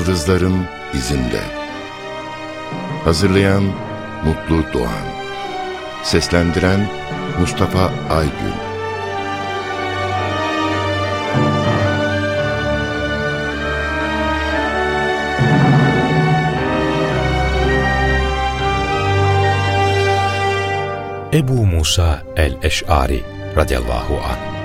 Yıldızların izinde. Hazırlayan Mutlu Doğan. Seslendiren Mustafa Aygün. Ebu Musa el-Eş'ari radıyallahu anh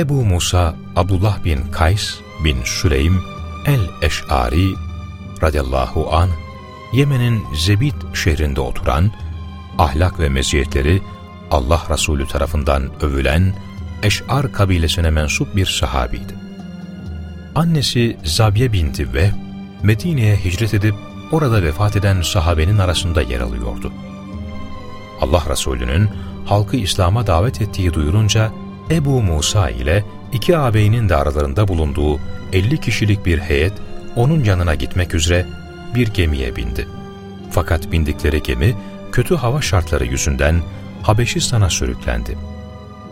Ebu Musa Abdullah bin Kays bin Süleym el-Eş'ari radıyallahu an Yemen'in Zebit şehrinde oturan, ahlak ve meziyetleri Allah Resulü tarafından övülen Eş'ar kabilesine mensup bir sahabiydi. Annesi Zabiye binti ve Medine'ye hicret edip orada vefat eden sahabenin arasında yer alıyordu. Allah Resulü'nün halkı İslam'a davet ettiği duyurunca Ebu Musa ile iki ağabeyinin de aralarında bulunduğu 50 kişilik bir heyet onun yanına gitmek üzere bir gemiye bindi. Fakat bindikleri gemi kötü hava şartları yüzünden Habeşistan'a sürüklendi.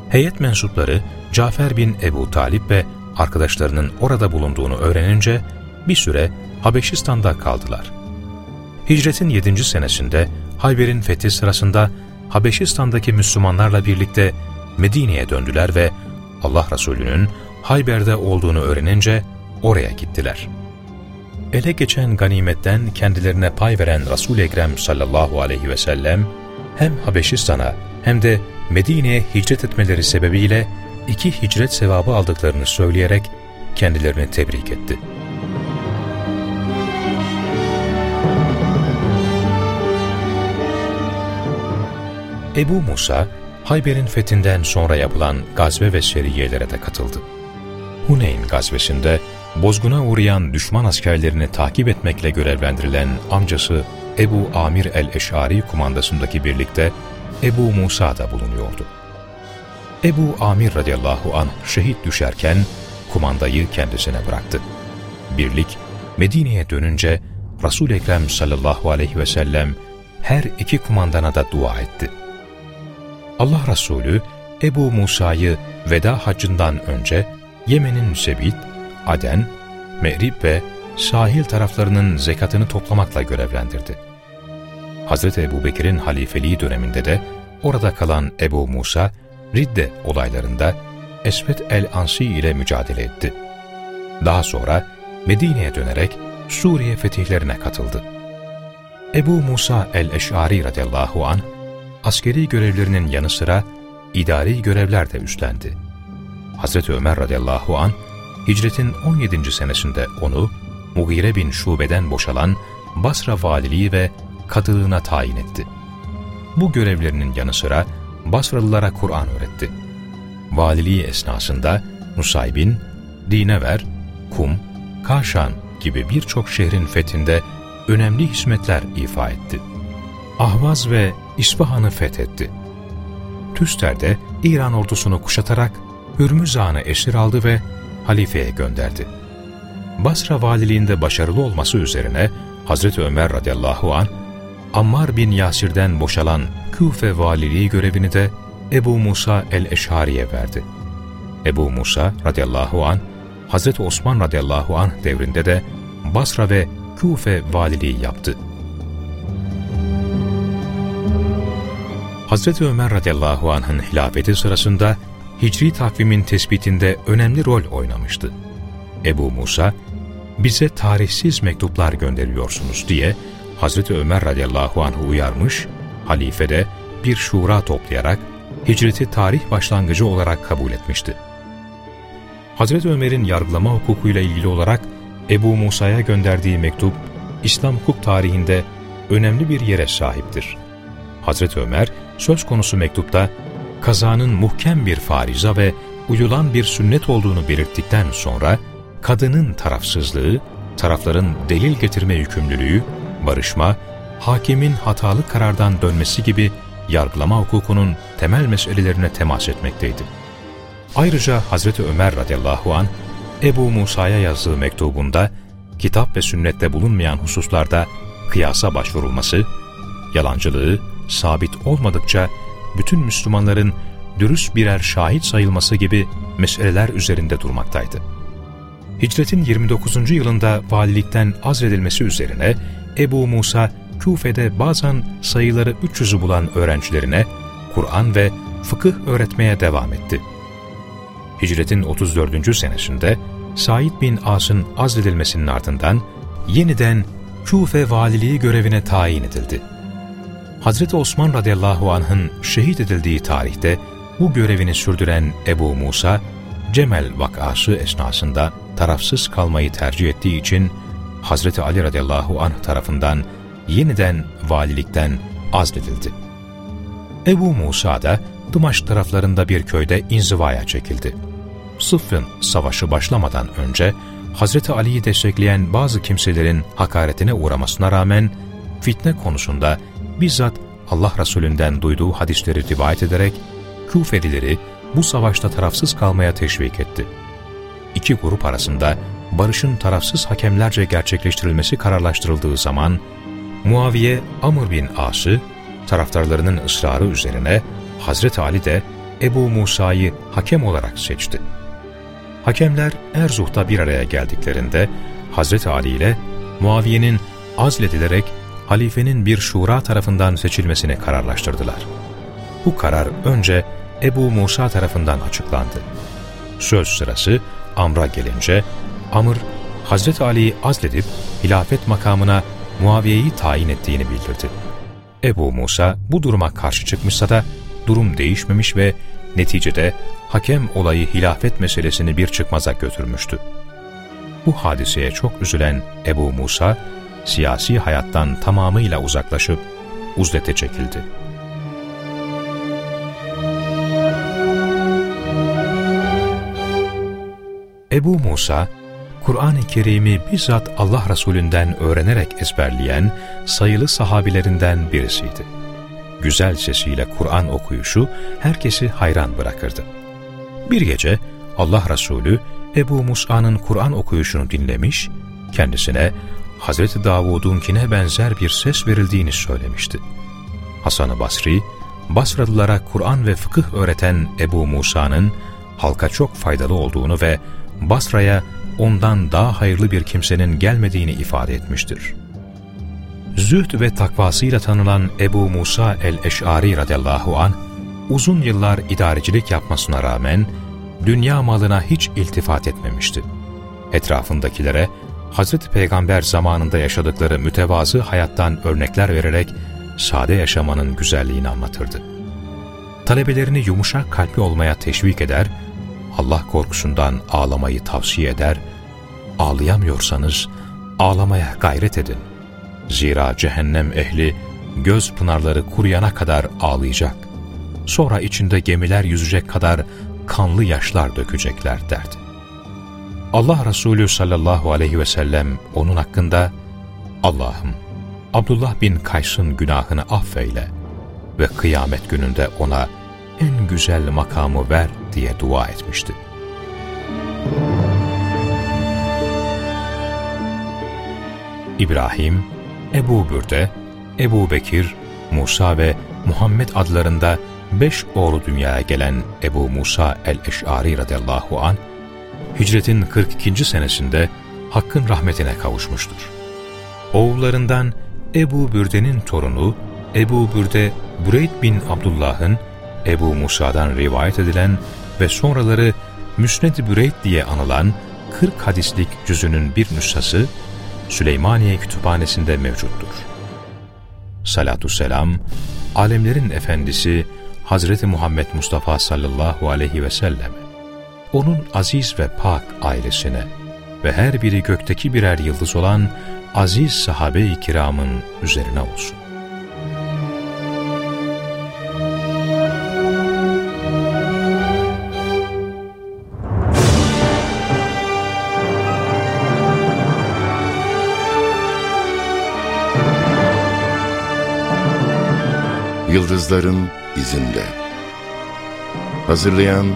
Heyet mensupları Cafer bin Ebu Talip ve arkadaşlarının orada bulunduğunu öğrenince bir süre Habeşistan'da kaldılar. Hicretin 7. senesinde Hayber'in fethi sırasında Habeşistan'daki Müslümanlarla birlikte Medine'ye döndüler ve Allah Resulü'nün Hayber'de olduğunu öğrenince oraya gittiler. Ele geçen ganimetten kendilerine pay veren Resul-i Ekrem sallallahu aleyhi ve sellem hem Habeşistan'a hem de Medine'ye hicret etmeleri sebebiyle iki hicret sevabı aldıklarını söyleyerek kendilerini tebrik etti. Ebu Musa, Hayber'in fethinden sonra yapılan gazve ve seriyelere de katıldı. Huneyn gazvesinde bozguna uğrayan düşman askerlerini takip etmekle görevlendirilen amcası Ebu Amir el-Eşari kumandasındaki birlikte Ebu Musa da bulunuyordu. Ebu Amir radıyallahu anh şehit düşerken kumandayı kendisine bıraktı. Birlik Medine'ye dönünce Resul-i Ekrem sallallahu aleyhi ve sellem her iki kumandana da dua etti. Allah Resulü Ebu Musa'yı veda haccından önce Yemen'in Sebit, Aden, Me'rib ve sahil taraflarının zekatını toplamakla görevlendirdi. Hazreti Ebu Bekir'in halifeliği döneminde de orada kalan Ebu Musa, Ridde olaylarında Esvet el-Ansi ile mücadele etti. Daha sonra Medine'ye dönerek Suriye fetihlerine katıldı. Ebu Musa el-Eş'ari radıyallahu anh, askeri görevlerinin yanı sıra idari görevler de üstlendi. Hazreti Ömer radıyallahu an hicretin 17. senesinde onu Mugire bin Şube'den boşalan Basra valiliği ve kadılığına tayin etti. Bu görevlerinin yanı sıra Basralılara Kur'an öğretti. Valiliği esnasında Nusaybin, Dinever, Kum, Kaşan gibi birçok şehrin fethinde önemli hizmetler ifa etti. Ahvaz ve İsfahan'ı fethetti. Tüster'de İran ordusunu kuşatarak Hürmüz Ağa'nı esir aldı ve halifeye gönderdi. Basra valiliğinde başarılı olması üzerine Hazreti Ömer radıyallahu an Ammar bin Yasir'den boşalan Küfe valiliği görevini de Ebu Musa el-Eşhari'ye verdi. Ebu Musa radıyallahu an Hazreti Osman radıyallahu an devrinde de Basra ve Küfe valiliği yaptı. Hazreti Ömer radıyallahu anh'ın hilafeti sırasında hicri takvimin tespitinde önemli rol oynamıştı. Ebu Musa, bize tarihsiz mektuplar gönderiyorsunuz diye Hazreti Ömer radıyallahu anh'ı uyarmış, halife de bir şura toplayarak hicreti tarih başlangıcı olarak kabul etmişti. Hazreti Ömer'in yargılama hukukuyla ilgili olarak Ebu Musa'ya gönderdiği mektup, İslam hukuk tarihinde önemli bir yere sahiptir. Hazreti Ömer, söz konusu mektupta kazanın muhkem bir fariza ve uyulan bir sünnet olduğunu belirttikten sonra kadının tarafsızlığı, tarafların delil getirme yükümlülüğü, barışma, hakimin hatalı karardan dönmesi gibi yargılama hukukunun temel meselelerine temas etmekteydi. Ayrıca Hazreti Ömer radıyallahu an Ebu Musa'ya yazdığı mektubunda kitap ve sünnette bulunmayan hususlarda kıyasa başvurulması, yalancılığı sabit olmadıkça bütün Müslümanların dürüst birer şahit sayılması gibi meseleler üzerinde durmaktaydı. Hicretin 29. yılında valilikten azledilmesi üzerine Ebu Musa, Küfe'de bazen sayıları 300'ü bulan öğrencilerine Kur'an ve fıkıh öğretmeye devam etti. Hicretin 34. senesinde Said bin As'ın azledilmesinin ardından yeniden Küfe valiliği görevine tayin edildi. Hazreti Osman radıyallahu anh'ın şehit edildiği tarihte bu görevini sürdüren Ebu Musa, Cemel vakası esnasında tarafsız kalmayı tercih ettiği için Hazreti Ali radıyallahu anh tarafından yeniden valilikten azledildi. Ebu Musa da Dımaş taraflarında bir köyde inzivaya çekildi. Sıffın savaşı başlamadan önce Hazreti Ali'yi destekleyen bazı kimselerin hakaretine uğramasına rağmen fitne konusunda bizzat Allah Resulünden duyduğu hadisleri rivayet ederek Küfelileri bu savaşta tarafsız kalmaya teşvik etti. İki grup arasında barışın tarafsız hakemlerce gerçekleştirilmesi kararlaştırıldığı zaman Muaviye Amr bin As'ı taraftarlarının ısrarı üzerine Hazreti Ali de Ebu Musa'yı hakem olarak seçti. Hakemler Erzuh'ta bir araya geldiklerinde Hazreti Ali ile Muaviye'nin azledilerek halifenin bir şura tarafından seçilmesini kararlaştırdılar. Bu karar önce Ebu Musa tarafından açıklandı. Söz sırası Amr'a gelince Amr, Hazreti Ali'yi azledip hilafet makamına Muaviye'yi tayin ettiğini bildirdi. Ebu Musa bu duruma karşı çıkmışsa da durum değişmemiş ve neticede hakem olayı hilafet meselesini bir çıkmaza götürmüştü. Bu hadiseye çok üzülen Ebu Musa, siyasi hayattan tamamıyla uzaklaşıp uzlete çekildi. Ebu Musa, Kur'an-ı Kerim'i bizzat Allah Resulünden öğrenerek ezberleyen sayılı sahabilerinden birisiydi. Güzel sesiyle Kur'an okuyuşu herkesi hayran bırakırdı. Bir gece Allah Resulü Ebu Musa'nın Kur'an okuyuşunu dinlemiş, kendisine Hazreti Davud'unkine benzer bir ses verildiğini söylemişti. Hasan-ı Basri, Basralılara Kur'an ve fıkıh öğreten Ebu Musa'nın halka çok faydalı olduğunu ve Basra'ya ondan daha hayırlı bir kimsenin gelmediğini ifade etmiştir. Zühd ve takvasıyla tanınan Ebu Musa el-Eş'ari radıyallahu an uzun yıllar idarecilik yapmasına rağmen dünya malına hiç iltifat etmemişti. Etrafındakilere Hazreti Peygamber zamanında yaşadıkları mütevazı hayattan örnekler vererek sade yaşamanın güzelliğini anlatırdı. Talebelerini yumuşak kalpli olmaya teşvik eder, Allah korkusundan ağlamayı tavsiye eder, ağlayamıyorsanız ağlamaya gayret edin. Zira cehennem ehli göz pınarları kuruyana kadar ağlayacak. Sonra içinde gemiler yüzecek kadar kanlı yaşlar dökecekler derdi. Allah Resulü sallallahu aleyhi ve sellem onun hakkında Allah'ım Abdullah bin Kays'ın günahını affeyle ve kıyamet gününde ona en güzel makamı ver diye dua etmişti. İbrahim, Ebu Bürde, Ebu Bekir, Musa ve Muhammed adlarında beş oğlu dünyaya gelen Ebu Musa el-Eş'ari radıyallahu an hicretin 42. senesinde Hakk'ın rahmetine kavuşmuştur. Oğullarından Ebu Bürde'nin torunu Ebu Bürde, Bureyd bin Abdullah'ın Ebu Musa'dan rivayet edilen ve sonraları Müsned-i Büreyd diye anılan 40 hadislik cüzünün bir nüshası Süleymaniye Kütüphanesi'nde mevcuttur. Salatü selam, alemlerin efendisi Hazreti Muhammed Mustafa sallallahu aleyhi ve selleme, onun aziz ve pak ailesine ve her biri gökteki birer yıldız olan aziz sahabe-i kiramın üzerine olsun. Yıldızların izinde. Hazırlayan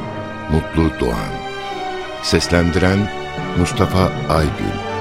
Mutlu Doğan. Seslendiren Mustafa Aygün